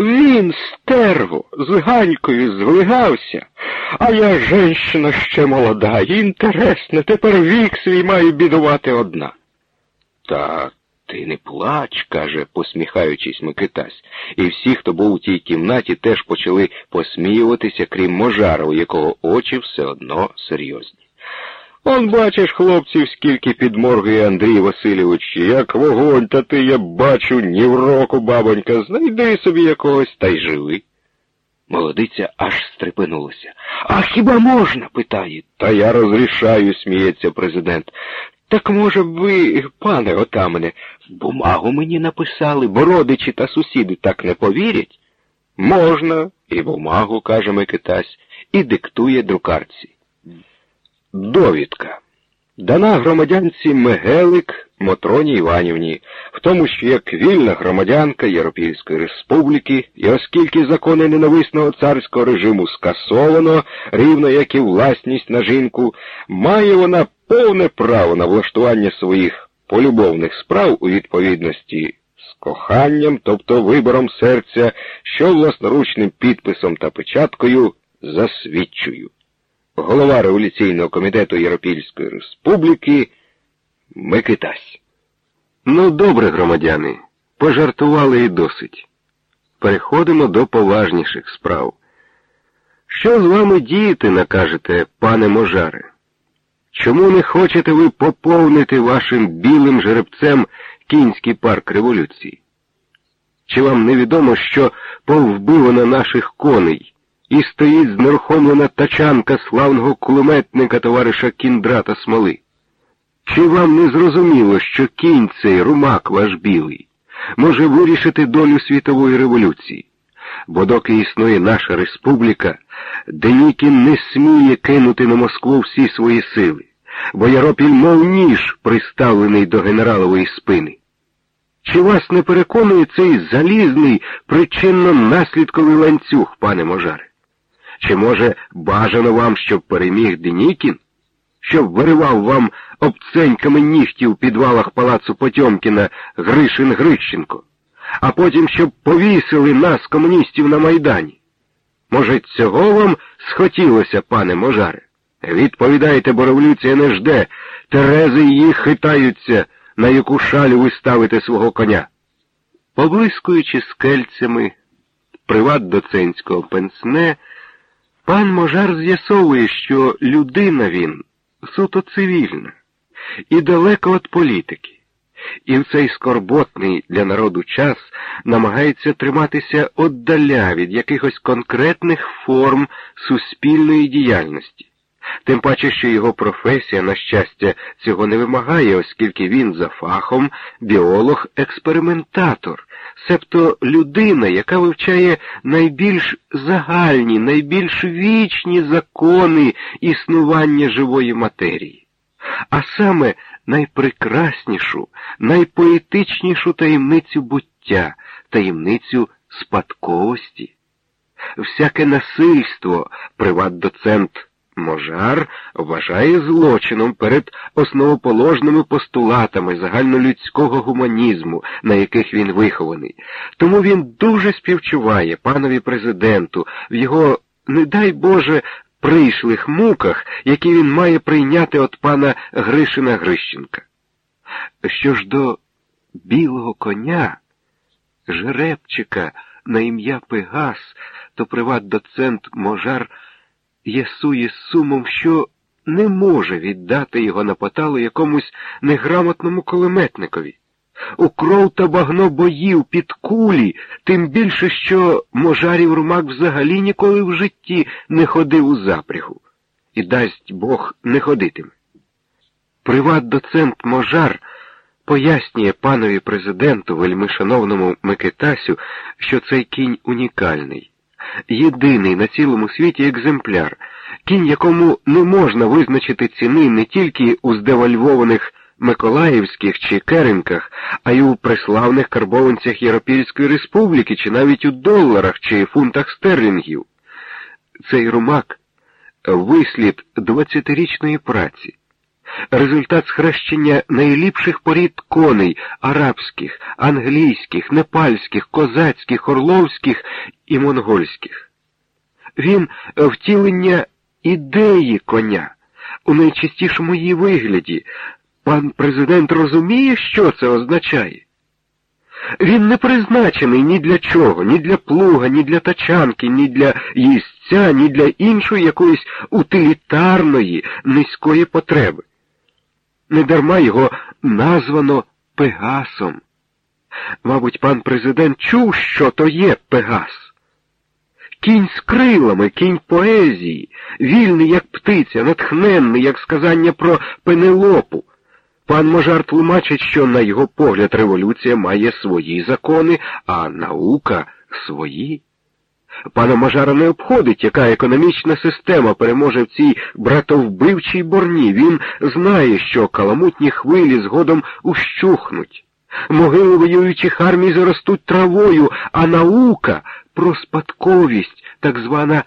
Він, стерво, з Ганькою злигався, а я женщина ще молода, інтересна, тепер вік свій маю бідувати одна. Так. Ти не плач, каже, посміхаючись Микитась, і всі, хто був у тій кімнаті, теж почали посміюватися, крім Можара, у якого очі все одно серйозні. Он бачиш, хлопців, скільки підморгує Андрій Васильович, як вогонь, та ти, я бачу, ні в року, бабонька, знайди собі якогось та й живи. Молодиця аж стрепенулася. А хіба можна? питає. Та я розрішаю, сміється президент. Так, може б ви, пане отамане, бумагу мені написали, бо родичі та сусіди так не повірять? Можна, і бумагу, каже Микитась, і диктує друкарці. Довідка. Дана громадянці Мегелик Мотроні Іванівні, в тому, що як вільна громадянка Європейської Республіки, і оскільки закони ненависного царського режиму скасовано, рівно як і власність на жінку, має вона повне право на влаштування своїх полюбовних справ у відповідності з коханням, тобто вибором серця, що власноручним підписом та печаткою засвідчую. Голова революційного комітету Європейської Республіки Микитась. Ну, добре, громадяни, пожартували і досить. Переходимо до поважніших справ. Що з вами діяти, накажете, пане Можаре? Чому не хочете ви поповнити вашим білим жеребцем кінський парк революції? Чи вам невідомо, що повбивано наших коней і стоїть знерухомлена тачанка славного кулеметника товариша Кіндрата Смоли? Чи вам не зрозуміло, що кінь цей румак ваш білий може вирішити долю світової революції? Бо доки існує наша республіка, Денікін не сміє кинути на Москву всі свої сили, бо Яропіль мов ніж приставлений до генералової спини. Чи вас не переконує цей залізний причинно-наслідковий ланцюг, пане Можаре? Чи, може, бажано вам, щоб переміг Денікін? Щоб виривав вам обценьками нігтів у підвалах палацу Потьомкіна Гришин Грищенко, а потім щоб повісили нас, комуністів, на Майдані? Може, цього вам схотілося, пане Можаре? Відповідайте, бо революція не жде, терези її хитаються, на яку шалю ви ставите свого коня. Поблискуючи скельцями приват доцентського пенсне, пан Можар з'ясовує, що людина він суто цивільна і далеко від політики. І в цей скорботний для народу час намагається триматися отдаля від якихось конкретних форм суспільної діяльності. Тим паче, що його професія, на щастя, цього не вимагає, оскільки він за фахом біолог-експериментатор, себто людина, яка вивчає найбільш загальні, найбільш вічні закони існування живої матерії, а саме найпрекраснішу, найпоетичнішу таємницю буття, таємницю спадковості. Всяке насильство, приват-доцент Можар вважає злочином перед основоположними постулатами загальнолюдського гуманізму, на яких він вихований. Тому він дуже співчуває панові президенту в його, не дай Боже, прийшлих муках, які він має прийняти від пана Гришина Грищенка. Що ж до білого коня, жеребчика на ім'я Пегас, то приват-доцент Можар ясує сумом, що не може віддати його на поталу якомусь неграмотному кулеметникові. У кров та багно боїв під кулі, тим більше, що Можарів Румак взагалі ніколи в житті не ходив у запрягу, і дасть Бог не ходитиме. Приват-доцент Можар пояснює панові президенту, вельми шановному Микитасю, що цей кінь унікальний, єдиний на цілому світі екземпляр, кінь, якому не можна визначити ціни не тільки у здевальвованих Миколаївських чи Керенках, а й у преславних карбованцях Європейської республіки, чи навіть у доларах чи фунтах стерлінгів. Цей румак вислід двадцятирічної праці, результат схрещення найліпших порід коней арабських, англійських, непальських, козацьких, орловських і монгольських. Він втілення ідеї коня у найчистішому її вигляді. Пан президент розуміє, що це означає? Він не призначений ні для чого, ні для плуга, ні для тачанки, ні для їстця, ні для іншої якоїсь утилітарної, низької потреби. Недарма його названо Пегасом. Мабуть, пан президент чув, що то є Пегас. Кінь з крилами, кінь поезії, вільний, як птиця, натхненний, як сказання про Пенелопу. Пан Можар тлумачить, що, на його погляд, революція має свої закони, а наука свої. Пана Мажара не обходить, яка економічна система переможе в цій братовбивчій борні. Він знає, що каламутні хвилі згодом ущухнуть. Могили воюючих армій заростуть травою, а наука про спадковість, так звана